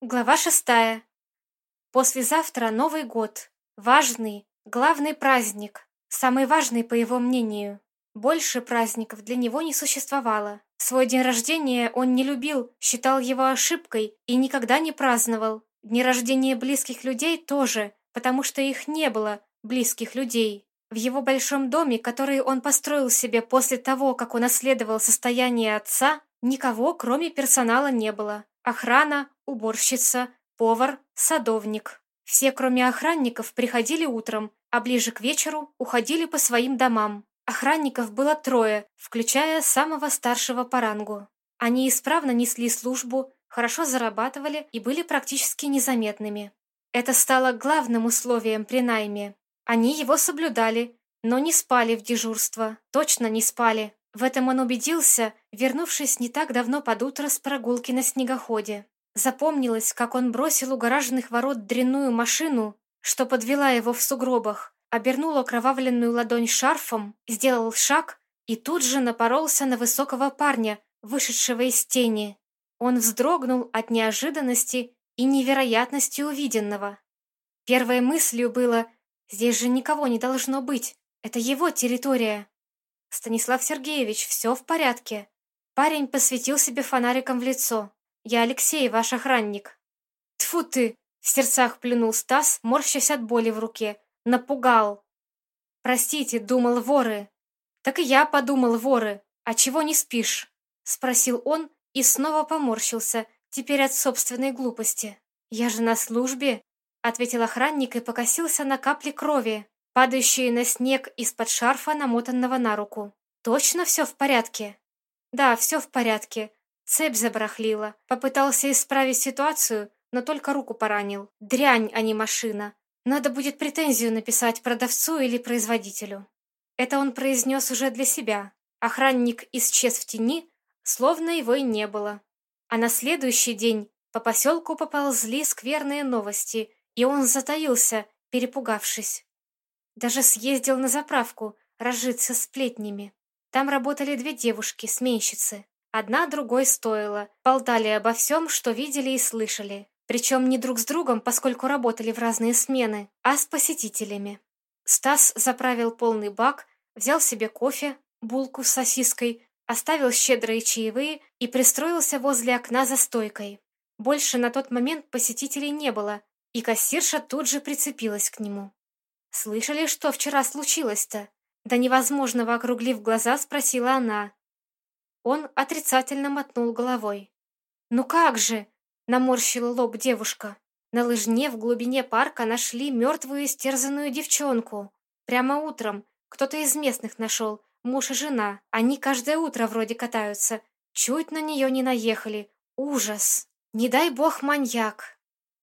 Глава шестая. Послезавтра Новый год. Важный, главный праздник. Самый важный, по его мнению. Больше праздников для него не существовало. Свой день рождения он не любил, считал его ошибкой и никогда не праздновал. Дни рождения близких людей тоже, потому что их не было, близких людей. В его большом доме, который он построил себе после того, как унаследовал состояние отца, никого, кроме персонала, не было. Охрана, уборщица, повар, садовник. Все, кроме охранников, приходили утром, а ближе к вечеру уходили по своим домам. Охранников было трое, включая самого старшего по рангу. Они исправно несли службу, хорошо зарабатывали и были практически незаметными. Это стало главным условием при найме. Они его соблюдали, но не спали в дежурство, точно не спали. В этом он убедился, вернувшись не так давно под утро с прогулки на снегоходе. Запомнилось, как он бросил у гаражных ворот дрянную машину, что подвела его в сугробах, обернул окровавленную ладонь шарфом, сделал шаг и тут же напоролся на высокого парня, вышедшего из тени. Он вздрогнул от неожиданности и невероятности увиденного. Первой мыслью было «Здесь же никого не должно быть, это его территория». «Станислав Сергеевич, все в порядке». Парень посветил себе фонариком в лицо. «Я Алексей, ваш охранник». Тфу ты!» — в сердцах плюнул Стас, морщась от боли в руке. «Напугал!» «Простите, думал воры». «Так и я подумал воры. А чего не спишь?» — спросил он и снова поморщился, теперь от собственной глупости. «Я же на службе», — ответил охранник и покосился на капли крови, падающие на снег из-под шарфа, намотанного на руку. «Точно все в порядке?» «Да, все в порядке. Цепь забарахлила. Попытался исправить ситуацию, но только руку поранил. Дрянь, а не машина. Надо будет претензию написать продавцу или производителю». Это он произнес уже для себя. Охранник исчез в тени, словно его и не было. А на следующий день по поселку поползли скверные новости, и он затаился, перепугавшись. Даже съездил на заправку, разжиться сплетнями. Там работали две девушки, сменщицы. Одна другой стоила, болтали обо всем, что видели и слышали. Причем не друг с другом, поскольку работали в разные смены, а с посетителями. Стас заправил полный бак, взял себе кофе, булку с сосиской, оставил щедрые чаевые и пристроился возле окна за стойкой. Больше на тот момент посетителей не было, и кассирша тут же прицепилась к нему. «Слышали, что вчера случилось-то?» До невозможного округлив глаза, спросила она. Он отрицательно мотнул головой. «Ну как же?» — наморщила лоб девушка. На лыжне в глубине парка нашли мертвую истерзанную девчонку. Прямо утром. Кто-то из местных нашел. Муж и жена. Они каждое утро вроде катаются. Чуть на нее не наехали. Ужас. Не дай бог маньяк.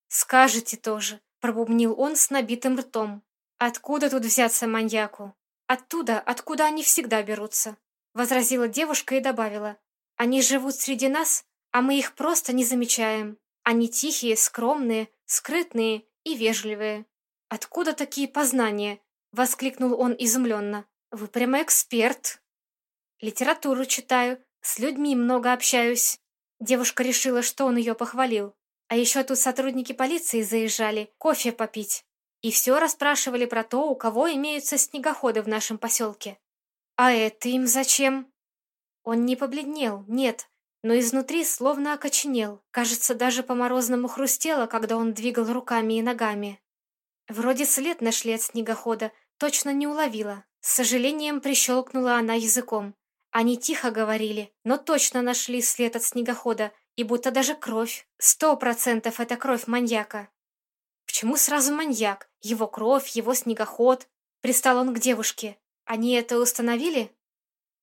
Скажете тоже, пробубнил он с набитым ртом. Откуда тут взяться маньяку? Оттуда, откуда они всегда берутся, возразила девушка и добавила. Они живут среди нас, а мы их просто не замечаем. Они тихие, скромные, скрытные и вежливые. Откуда такие познания? воскликнул он изумленно. Вы прямо эксперт. Литературу читаю, с людьми много общаюсь. Девушка решила, что он ее похвалил. А еще тут сотрудники полиции заезжали кофе попить. И все расспрашивали про то, у кого имеются снегоходы в нашем поселке. А это им зачем? Он не побледнел, нет, но изнутри словно окоченел. Кажется, даже по-морозному хрустело, когда он двигал руками и ногами. Вроде след нашли от снегохода, точно не уловила. С сожалением прищелкнула она языком. Они тихо говорили, но точно нашли след от снегохода, и будто даже кровь. Сто процентов это кровь маньяка. Почему сразу маньяк? Его кровь, его снегоход. Пристал он к девушке. Они это установили?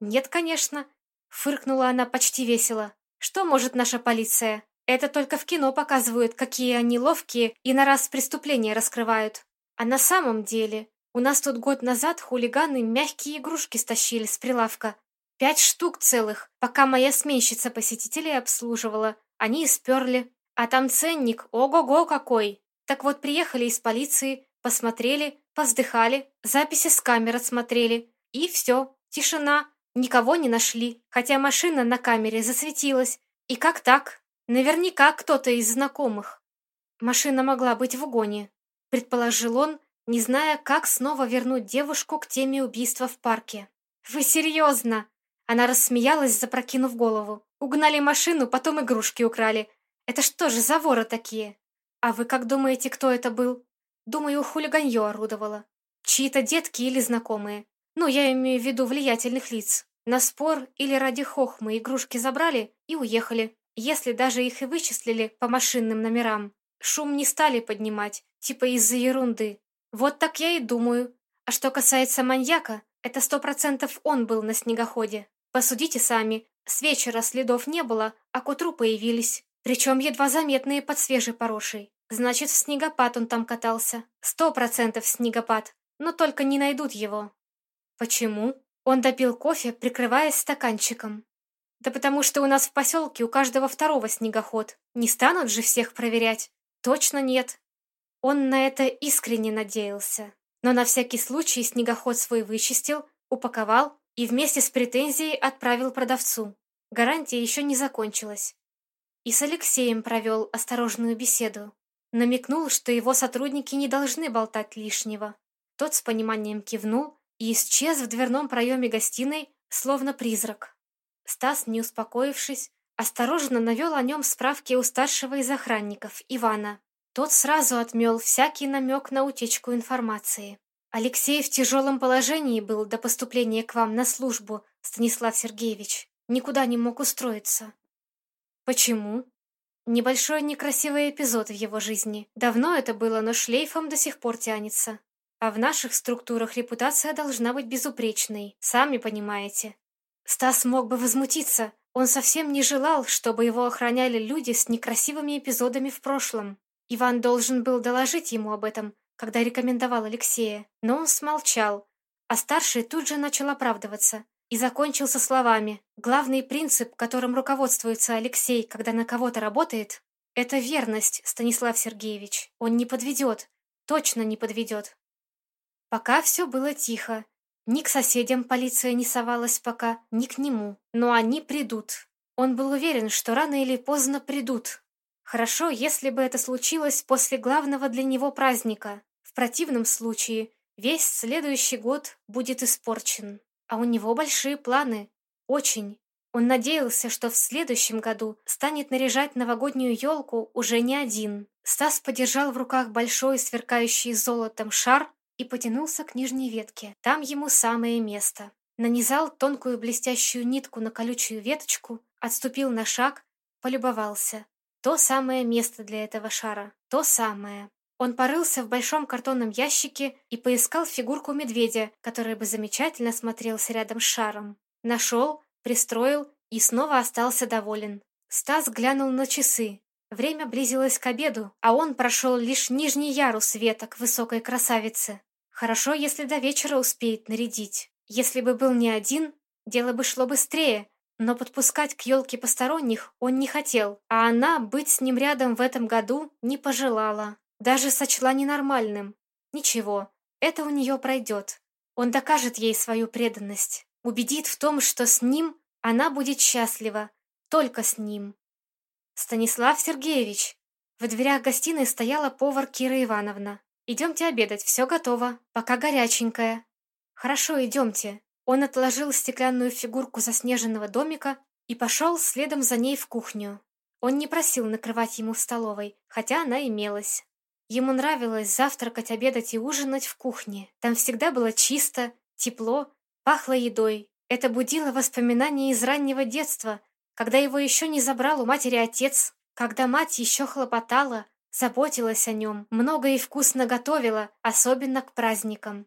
Нет, конечно. Фыркнула она почти весело. Что может наша полиция? Это только в кино показывают, какие они ловкие и на раз преступления раскрывают. А на самом деле, у нас тут год назад хулиганы мягкие игрушки стащили с прилавка. Пять штук целых, пока моя сменщица посетителей обслуживала. Они и сперли. А там ценник, ого-го какой! Так вот, приехали из полиции, посмотрели, повздыхали, записи с камер отсмотрели. И все, тишина, никого не нашли, хотя машина на камере засветилась. И как так? Наверняка кто-то из знакомых. Машина могла быть в угоне, предположил он, не зная, как снова вернуть девушку к теме убийства в парке. «Вы серьезно?» Она рассмеялась, запрокинув голову. «Угнали машину, потом игрушки украли. Это что же за воры такие? А вы как думаете, кто это был?» «Думаю, хулиганье орудовало. Чьи-то детки или знакомые. Ну, я имею в виду влиятельных лиц. На спор или ради хохмы игрушки забрали и уехали. Если даже их и вычислили по машинным номерам, шум не стали поднимать, типа из-за ерунды. Вот так я и думаю. А что касается маньяка, это сто процентов он был на снегоходе. Посудите сами, с вечера следов не было, а к утру появились. Причем едва заметные под свежей порошей. Значит, в снегопад он там катался. Сто процентов снегопад. Но только не найдут его. Почему? Он допил кофе, прикрываясь стаканчиком. Да потому что у нас в поселке у каждого второго снегоход. Не станут же всех проверять? Точно нет. Он на это искренне надеялся. Но на всякий случай снегоход свой вычистил, упаковал и вместе с претензией отправил продавцу. Гарантия еще не закончилась. И с Алексеем провел осторожную беседу. Намекнул, что его сотрудники не должны болтать лишнего. Тот с пониманием кивнул и исчез в дверном проеме гостиной, словно призрак. Стас, не успокоившись, осторожно навел о нем справки у старшего из охранников, Ивана. Тот сразу отмел всякий намек на утечку информации. «Алексей в тяжелом положении был до поступления к вам на службу, Станислав Сергеевич. Никуда не мог устроиться». «Почему?» Небольшой некрасивый эпизод в его жизни. Давно это было, но шлейфом до сих пор тянется. А в наших структурах репутация должна быть безупречной, сами понимаете. Стас мог бы возмутиться. Он совсем не желал, чтобы его охраняли люди с некрасивыми эпизодами в прошлом. Иван должен был доложить ему об этом, когда рекомендовал Алексея, но он смолчал, а старший тут же начал оправдываться и закончил со словами «Главный принцип, которым руководствуется Алексей, когда на кого-то работает, это верность, Станислав Сергеевич. Он не подведет, точно не подведет». Пока все было тихо. Ни к соседям полиция не совалась пока, ни к нему. Но они придут. Он был уверен, что рано или поздно придут. Хорошо, если бы это случилось после главного для него праздника. В противном случае весь следующий год будет испорчен. А у него большие планы. Очень. Он надеялся, что в следующем году станет наряжать новогоднюю елку уже не один. Стас подержал в руках большой, сверкающий золотом шар и потянулся к нижней ветке. Там ему самое место. Нанизал тонкую блестящую нитку на колючую веточку, отступил на шаг, полюбовался. То самое место для этого шара. То самое. Он порылся в большом картонном ящике и поискал фигурку медведя, который бы замечательно смотрелся рядом с шаром. Нашел, пристроил и снова остался доволен. Стас глянул на часы. Время близилось к обеду, а он прошел лишь нижний ярус веток высокой красавицы. Хорошо, если до вечера успеет нарядить. Если бы был не один, дело бы шло быстрее, но подпускать к елке посторонних он не хотел, а она быть с ним рядом в этом году не пожелала. Даже сочла ненормальным. Ничего, это у нее пройдет. Он докажет ей свою преданность, убедит в том, что с ним она будет счастлива, только с ним. Станислав Сергеевич. В дверях гостиной стояла повар Кира Ивановна. «Идемте обедать, все готово, пока горяченькое». «Хорошо, идемте». Он отложил стеклянную фигурку заснеженного домика и пошел следом за ней в кухню. Он не просил накрывать ему в столовой, хотя она имелась. Ему нравилось завтракать, обедать и ужинать в кухне. Там всегда было чисто, тепло, пахло едой. Это будило воспоминания из раннего детства, когда его еще не забрал у матери отец, когда мать еще хлопотала, Заботилась о нем, много и вкусно готовила, особенно к праздникам.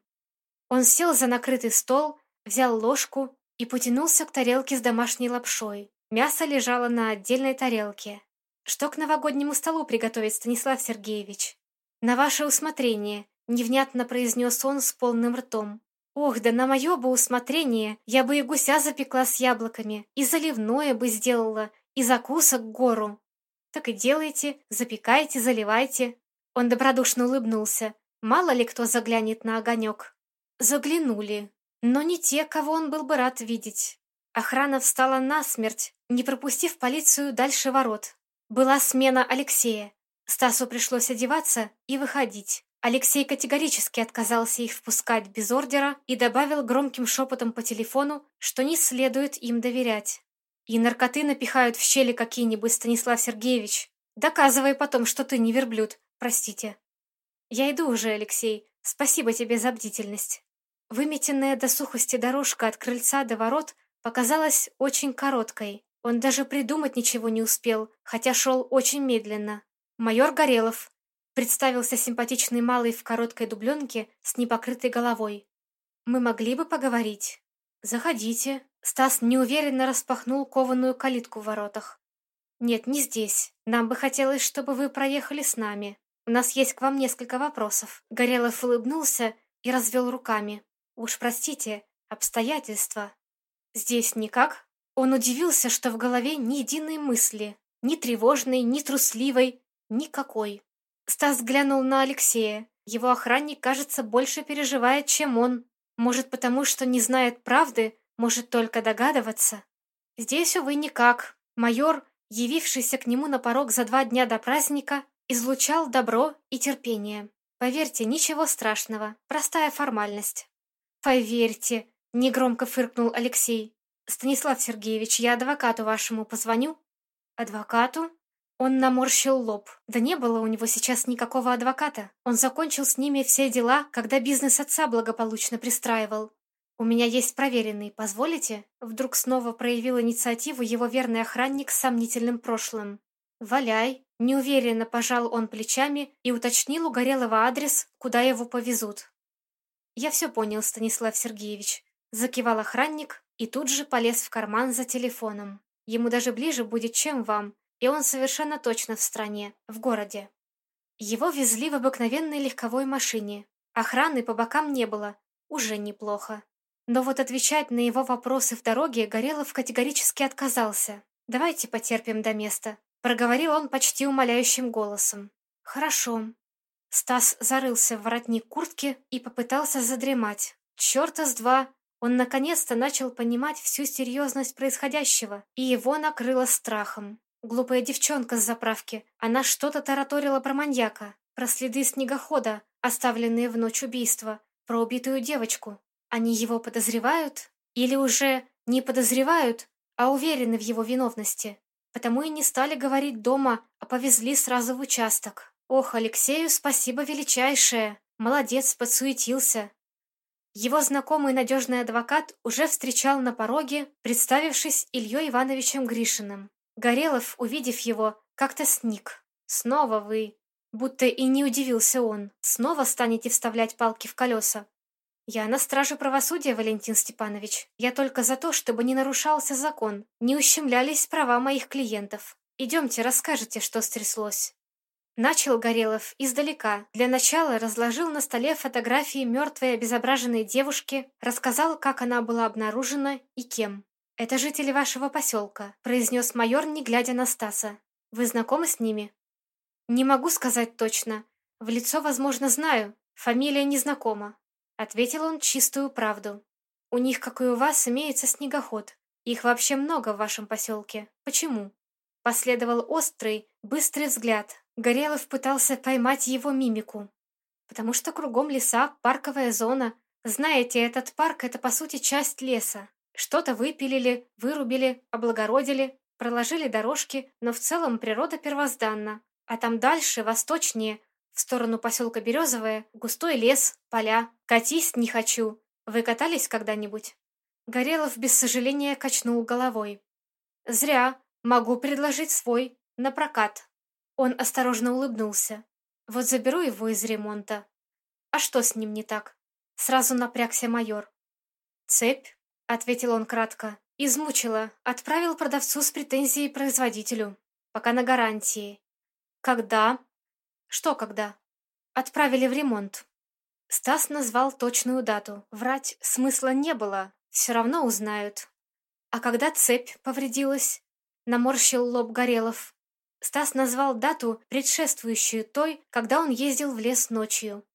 Он сел за накрытый стол, взял ложку и потянулся к тарелке с домашней лапшой. Мясо лежало на отдельной тарелке. «Что к новогоднему столу приготовить, Станислав Сергеевич?» «На ваше усмотрение», — невнятно произнес он с полным ртом. «Ох, да на мое бы усмотрение я бы и гуся запекла с яблоками, и заливное бы сделала, и закусок гору. Так и делайте, запекайте, заливайте. Он добродушно улыбнулся. Мало ли кто заглянет на огонек. Заглянули, но не те, кого он был бы рад видеть. Охрана встала насмерть, не пропустив полицию дальше ворот. Была смена Алексея. Стасу пришлось одеваться и выходить. Алексей категорически отказался их впускать без ордера и добавил громким шепотом по телефону, что не следует им доверять. И наркоты напихают в щели какие-нибудь, Станислав Сергеевич. Доказывай потом, что ты не верблюд. Простите. Я иду уже, Алексей. Спасибо тебе за бдительность. Выметенная до сухости дорожка от крыльца до ворот показалась очень короткой. Он даже придумать ничего не успел, хотя шел очень медленно. Майор Горелов, Представился симпатичный малый в короткой дубленке с непокрытой головой. «Мы могли бы поговорить?» «Заходите». Стас неуверенно распахнул кованую калитку в воротах. «Нет, не здесь. Нам бы хотелось, чтобы вы проехали с нами. У нас есть к вам несколько вопросов». Горелов улыбнулся и развел руками. «Уж простите, обстоятельства». «Здесь никак?» Он удивился, что в голове ни единой мысли, ни тревожной, ни трусливой, никакой. Стас глянул на Алексея. Его охранник, кажется, больше переживает, чем он. Может, потому что не знает правды, может только догадываться. Здесь, увы, никак. Майор, явившийся к нему на порог за два дня до праздника, излучал добро и терпение. Поверьте, ничего страшного, простая формальность. Поверьте, негромко фыркнул Алексей. Станислав Сергеевич, я адвокату вашему позвоню. Адвокату? Он наморщил лоб. Да не было у него сейчас никакого адвоката. Он закончил с ними все дела, когда бизнес отца благополучно пристраивал. «У меня есть проверенный, позволите?» Вдруг снова проявил инициативу его верный охранник с сомнительным прошлым. «Валяй!» Неуверенно пожал он плечами и уточнил у Горелого адрес, куда его повезут. «Я все понял, Станислав Сергеевич», — закивал охранник и тут же полез в карман за телефоном. «Ему даже ближе будет, чем вам, и он совершенно точно в стране, в городе. Его везли в обыкновенной легковой машине. Охраны по бокам не было, уже неплохо. Но вот отвечать на его вопросы в дороге Горелов категорически отказался. «Давайте потерпим до места», — проговорил он почти умоляющим голосом. «Хорошо». Стас зарылся в воротник куртки и попытался задремать. Чёрта с два! Он наконец-то начал понимать всю серьезность происходящего, и его накрыло страхом. Глупая девчонка с заправки. Она что-то тараторила про маньяка, про следы снегохода, оставленные в ночь убийства, про убитую девочку. Они его подозревают? Или уже не подозревают, а уверены в его виновности? Потому и не стали говорить дома, а повезли сразу в участок. Ох, Алексею спасибо величайшее. Молодец, подсуетился. Его знакомый надежный адвокат уже встречал на пороге, представившись Ильей Ивановичем Гришиным. Горелов, увидев его, как-то сник. «Снова вы!» Будто и не удивился он. «Снова станете вставлять палки в колеса?» «Я на страже правосудия, Валентин Степанович. Я только за то, чтобы не нарушался закон, не ущемлялись права моих клиентов. Идемте, расскажете, что стряслось». Начал Горелов издалека. Для начала разложил на столе фотографии мертвой обезображенной девушки, рассказал, как она была обнаружена и кем. «Это жители вашего поселка», — произнес майор, не глядя на Стаса. «Вы знакомы с ними?» «Не могу сказать точно. В лицо, возможно, знаю. Фамилия незнакома», — ответил он чистую правду. «У них, как и у вас, имеется снегоход. Их вообще много в вашем поселке. Почему?» Последовал острый, быстрый взгляд. Горелов пытался поймать его мимику. «Потому что кругом леса, парковая зона. Знаете, этот парк — это, по сути, часть леса. Что-то выпилили, вырубили, облагородили, проложили дорожки, но в целом природа первозданна. А там дальше, восточнее, в сторону поселка Березовое, густой лес, поля. Катись не хочу. Вы катались когда-нибудь? Горелов без сожаления качнул головой. Зря. Могу предложить свой. На прокат. Он осторожно улыбнулся. Вот заберу его из ремонта. А что с ним не так? Сразу напрягся майор. Цепь, — ответил он кратко. «Измучила. Отправил продавцу с претензией производителю. Пока на гарантии». «Когда?» «Что когда?» «Отправили в ремонт». Стас назвал точную дату. Врать смысла не было. Все равно узнают. «А когда цепь повредилась?» Наморщил лоб Горелов. Стас назвал дату, предшествующую той, когда он ездил в лес ночью.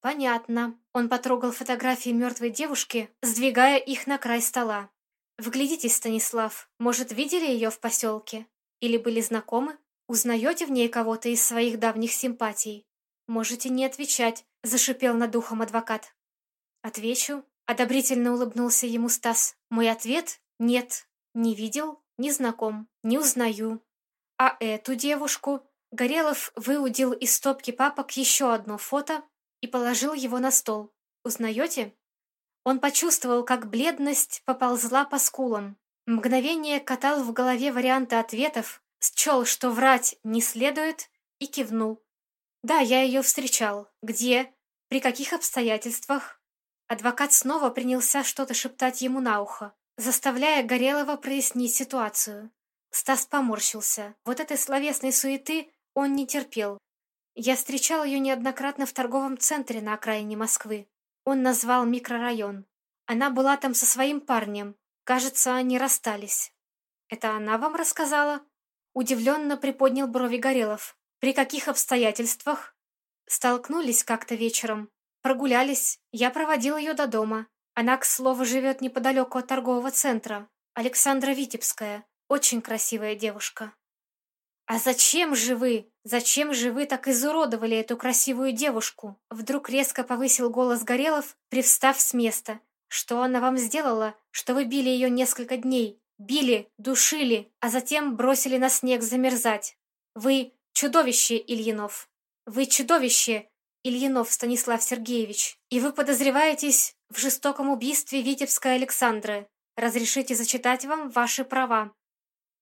«Понятно». Он потрогал фотографии мертвой девушки, сдвигая их на край стола. «Вглядитесь, Станислав. Может, видели ее в поселке? Или были знакомы? Узнаете в ней кого-то из своих давних симпатий? Можете не отвечать, зашипел над ухом адвокат. Отвечу. Одобрительно улыбнулся ему Стас. Мой ответ — нет. Не видел, не знаком, не узнаю. А эту девушку Горелов выудил из стопки папок еще одно фото и положил его на стол. Узнаете? Он почувствовал, как бледность поползла по скулам. Мгновение катал в голове варианты ответов, счел, что врать не следует, и кивнул. «Да, я ее встречал. Где? При каких обстоятельствах?» Адвокат снова принялся что-то шептать ему на ухо, заставляя Горелого прояснить ситуацию. Стас поморщился. Вот этой словесной суеты он не терпел. Я встречал ее неоднократно в торговом центре на окраине Москвы. Он назвал микрорайон. Она была там со своим парнем. Кажется, они расстались. Это она вам рассказала? Удивленно приподнял брови Горелов. При каких обстоятельствах? Столкнулись как-то вечером. Прогулялись. Я проводил ее до дома. Она, к слову, живет неподалеку от торгового центра. Александра Витебская. Очень красивая девушка. «А зачем же вы? Зачем же вы так изуродовали эту красивую девушку?» Вдруг резко повысил голос Горелов, привстав с места. «Что она вам сделала, что вы били ее несколько дней? Били, душили, а затем бросили на снег замерзать. Вы чудовище, Ильинов. Вы чудовище, Ильинов Станислав Сергеевич. И вы подозреваетесь в жестоком убийстве Витебской Александры. Разрешите зачитать вам ваши права.